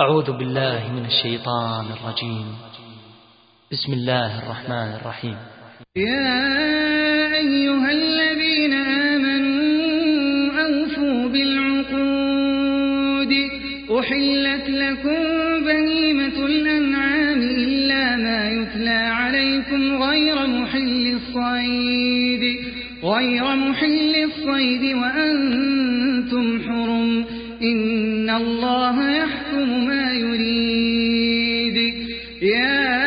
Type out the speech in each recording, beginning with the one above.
أعوذ بالله من الشيطان الرجيم. بسم الله الرحمن الرحيم. يا أيها الذين آمنوا أوفوا بالعقود. أحلت لكم بنيمة الأنعام إلا ما يتلى عليكم غير محل الصيد. غير محل الصيد وأنتم حرم. إن الله يحكم ما يريد. يا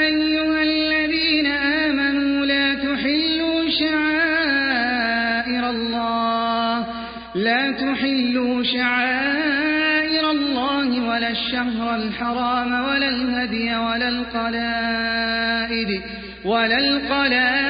أيها الذين آمنوا لا تحلوا شعائر الله لا تحلوا شعائر الله ولا الشهر الحرام ولا الهدي ولا القلائد ولا القلائد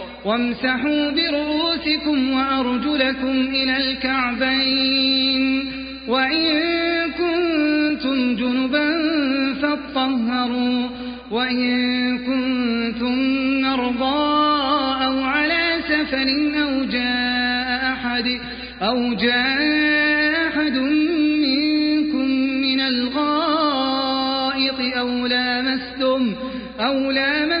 وامسحوا برؤوسكم وأرجلكم إلى الكعبين وإن كنتم جنبا فاطهروا وإن كنتم مرضى أو على سفر أو جاء أحد أو جاء أحد منكم من الغائط أو لامستم أو لامستم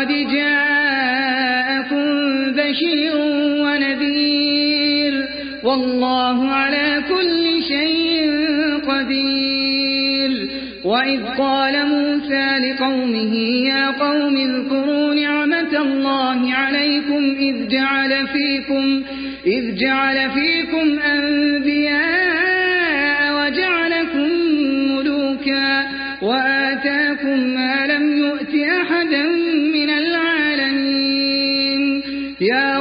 فقد جاءكم بشير ونذير والله على كل شيء قدير وإذ قال موسى لقومه يا قوم اذكروا نعمة الله عليكم إذ جعل فيكم, إذ جعل فيكم أنبياء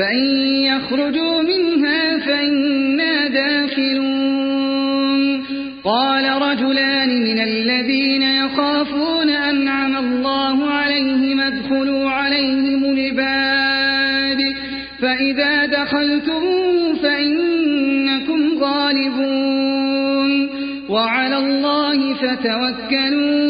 فإن يخرجوا منها فإنا داخلون. قال رجلان من الذين يخافون أنعم الله عليهم ادخلوا عليهم الباب. فإذا دخلتم فإنكم غالبون. وعلى الله فتوكلوا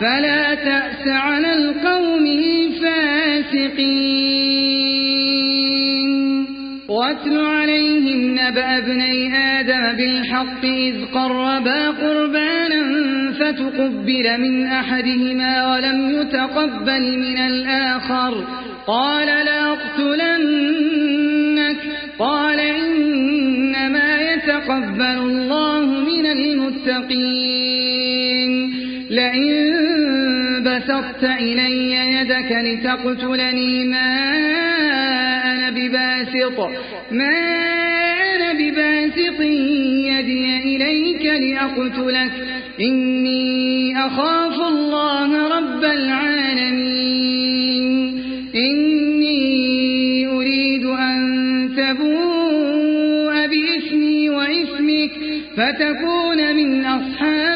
فلا تأس على القوم الفاسقين. واتل عليهم نبأ ابني آدم بالحق إذ قربا قربانا فتقبل من أحدهما ولم يتقبل من الآخر. قال لا أقتلنك. قال إنما يتقبل الله من المتقين. لئن بسطت إلي يدك لتقتلني. ما أنا بباسط. ما أنا بباسط. يدي إليك لأقتلك. إني أخاف الله رب العالمين. إني أريد أن تبوء بإثمي وإثمك فتكون من أصحاب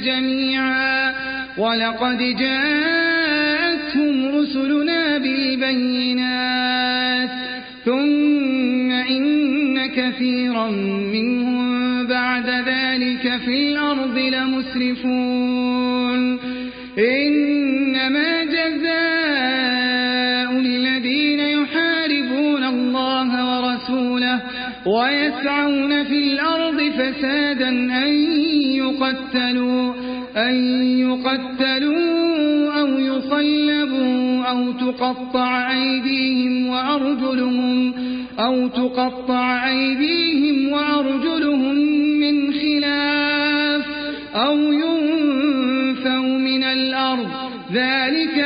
جميعا. ولقد جاءتهم رسلنا بالبينات. ثم إن كثيرا منهم بعد ذلك في الأرض لمسرفون. إنما ويسعون في الأرض فسادا أن يقتلوا, أن يقتلوا أو يصلبوا أو تقطع أيديهم وأرجلهم أو تقطع أيديهم وأرجلهم من خلاف أو ينفوا من الأرض. ذلك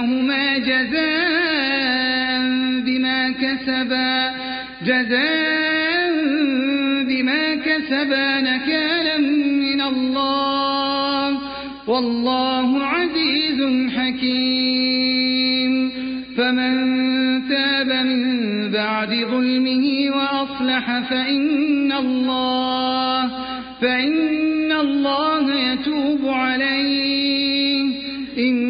أيديهما جزاء بما كسبا جزاء بما كسبا نكالا من الله والله عزيز حكيم. فمن تاب من بعد ظلمه وأصلح فإن الله فإن الله يتوب عليه. إن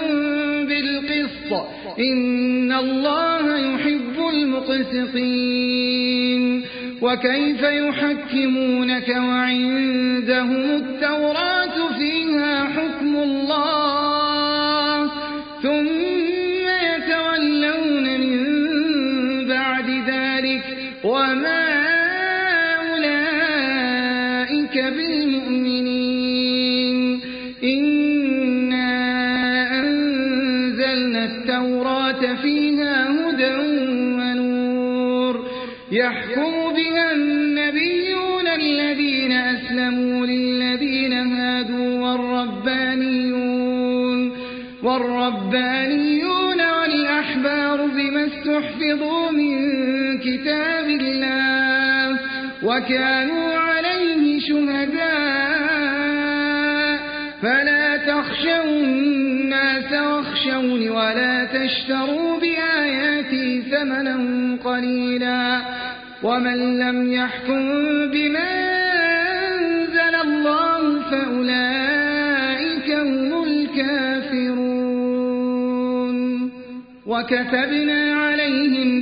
إن الله يحب المقسطين وكيف يحكمونك وعندهم التوراة فيها حكم الله وكانوا عليه شهداء. فلا تخشوا الناس واخشوني ولا تشتروا بآياتي ثمنا قليلا. ومن لم يحكم بما أنزل الله فأولئك هم الكافرون. وكتبنا عليهم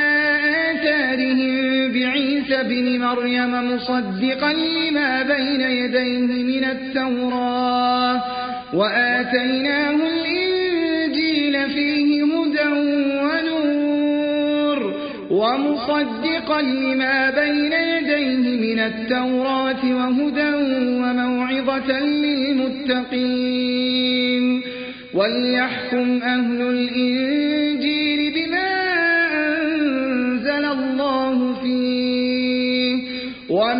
بن مريم مصدقا لما بين يديه من التوراة وآتيناه الإنجيل فيه هدى ونور ومصدقا لما بين يديه من التوراة وهدى وموعظة للمتقين وليحكم أهل الإنجيل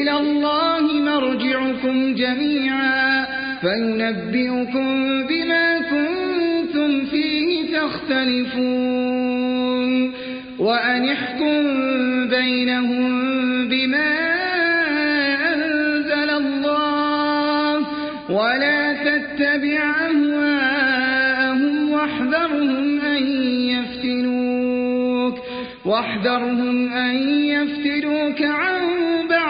إلى الله مرجعكم جميعا فينبئكم بما كنتم فيه تختلفون وأنحكم بينهم بما أنزل الله ولا تتبع أهواءهم واحذرهم أن يفتنوك واحذرهم أن يفتنوك عن بعض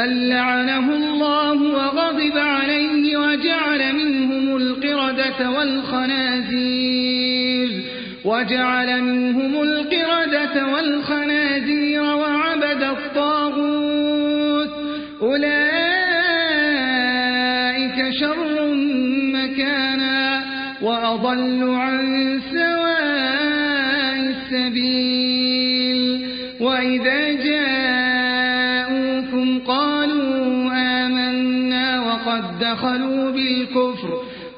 من لعنه الله وغضب عليه وجعل منهم القردة والخنازير وجعل منهم القردة والخنازير وعبد الطاغوت. أولئك شر مكانا وأضل عن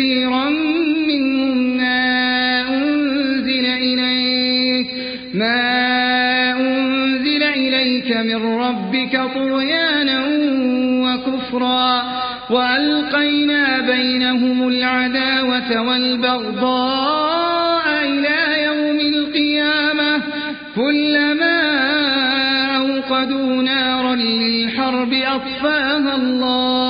كثيرا منهم ما أنزل إليك ما أنزل إليك من ربك طغيانا وكفرا وألقينا بينهم العداوة والبغضاء إلى يوم القيامة كلما أوقدوا نارا للحرب أطفاها الله.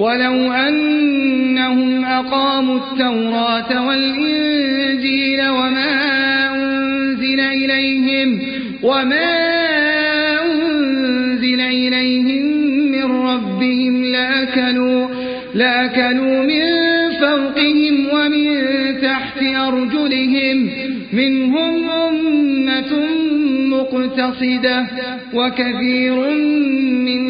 ولو أنهم أقاموا التوراة والإنجيل وما أنزل إليهم وما أنزل إليهم من ربهم لأكلوا, لأكلوا من فوقهم ومن تحت أرجلهم. منهم أمة مقتصدة وكثير منهم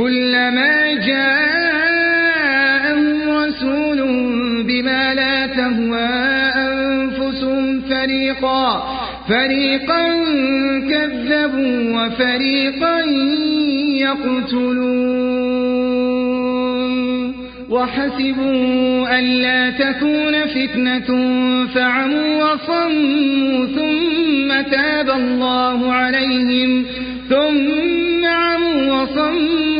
كلما جاءهم رسول بما لا تهوى أنفسهم فريقا فريقا كذبوا وفريقا يقتلون. وحسبوا ألا تكون فتنة فعموا وصموا ثم تاب الله عليهم ثم عموا وصموا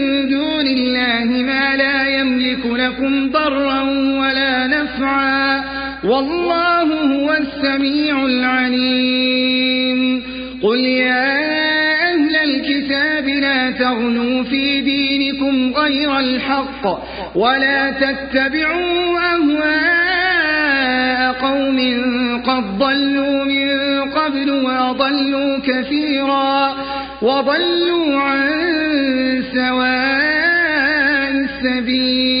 يملك لكم ضرا ولا نفعا والله هو السميع العليم. قل يا أهل الكتاب لا تغنوا في دينكم غير الحق ولا تتبعوا أهواء قوم قد ضلوا من قبل وضلوا كثيرا وضلوا عن سواء السبيل.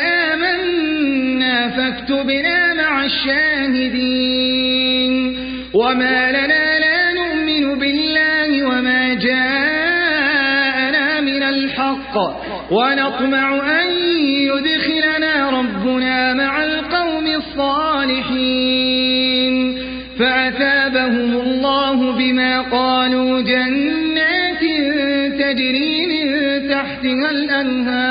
فاكتبنا مع الشاهدين. وما لنا لا نؤمن بالله وما جاءنا من الحق. ونطمع أن يدخلنا ربنا مع القوم الصالحين. فأثابهم الله بما قالوا جنات تجري من تحتها الأنهار.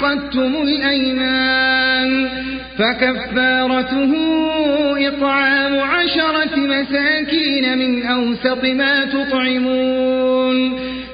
عقدتم الأيمان فكفارته إطعام عشرة مساكين من أوسط ما تطعمون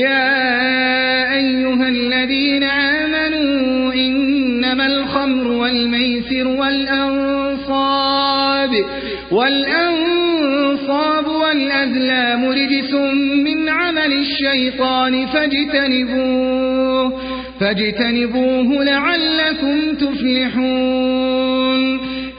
يا أيها الذين آمنوا إنما الخمر والميسر والأنصاب والأنصاب والأزلام رجس من عمل الشيطان فاجتنبوه فاجتنبوه لعلكم تفلحون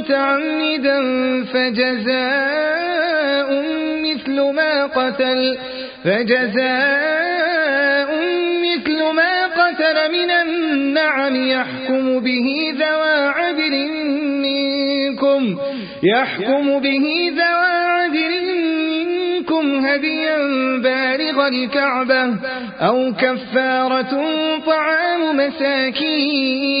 متعمدا فجزاء مثل ما قتل فجزاء مثل ما قتل من النعم يحكم به ذوى عدل منكم يحكم به ذوى عدل منكم هديا بالغ الكعبة أو كفارة طعام مساكين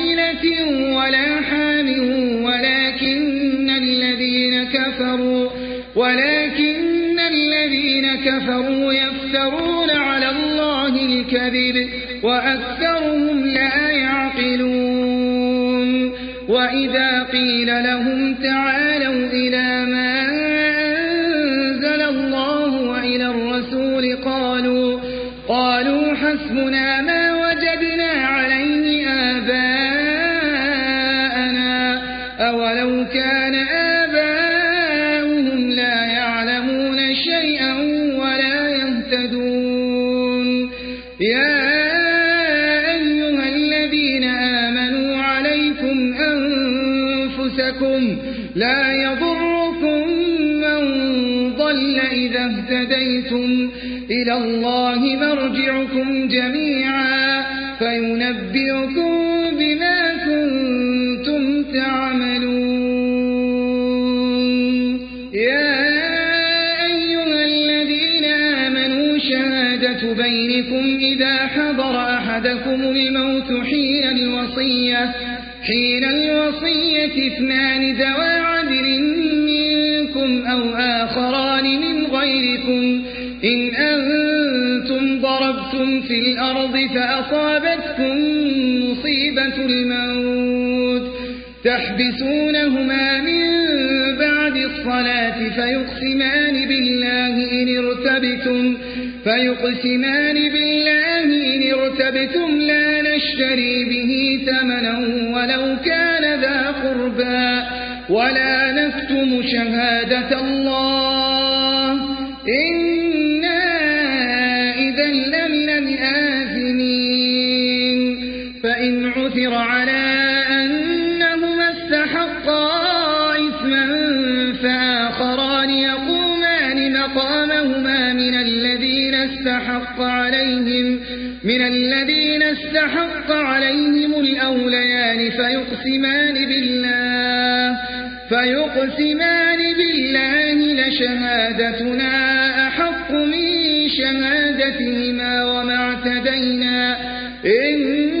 ولا حام ولكن الذين كفروا ولكن الذين كفروا يفترون على الله الكذب وأكثرهم لا يعقلون وإذا قيل لهم حين الوصية اثنان ذوى عدل منكم أو آخران من غيركم. إن أنتم ضربتم في الأرض فأصابتكم مصيبة الموت. تحبسونهما من بعد الصلاة فيقسمان بالله إن ارتبتم فيقسمان بالله إن ارتبتم. لا نشتري به ثمنا ولو كان ذا قربا ولا نكتم شهادة الله. إنا إذا لمن الآثمين فإن عثر على أنهما استحقا إثما فآخران يقومان مقامهما من الذين استحق عليهم من الذين استحق عليهم الأوليان فيقسمان بالله فيقسمان بالله لشهادتنا أحق من شهادتهما وما اعتدينا. إنا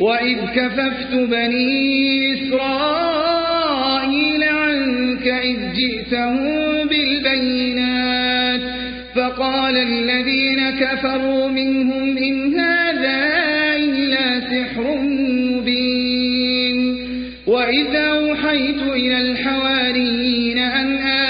وإذ كففت بني إسرائيل عنك إذ جئتهم بالبينات فقال الذين كفروا منهم إن هذا إلا سحر مبين وإذا أوحيت إلى الحواريين أن آمنوا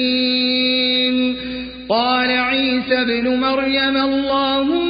الشاهدين قال عيسى ابن مريم اللهم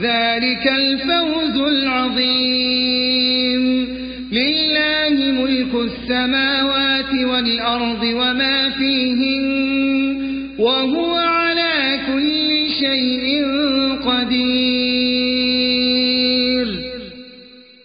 ذلك الفوز العظيم. لله ملك السماوات والأرض وما فيهن وهو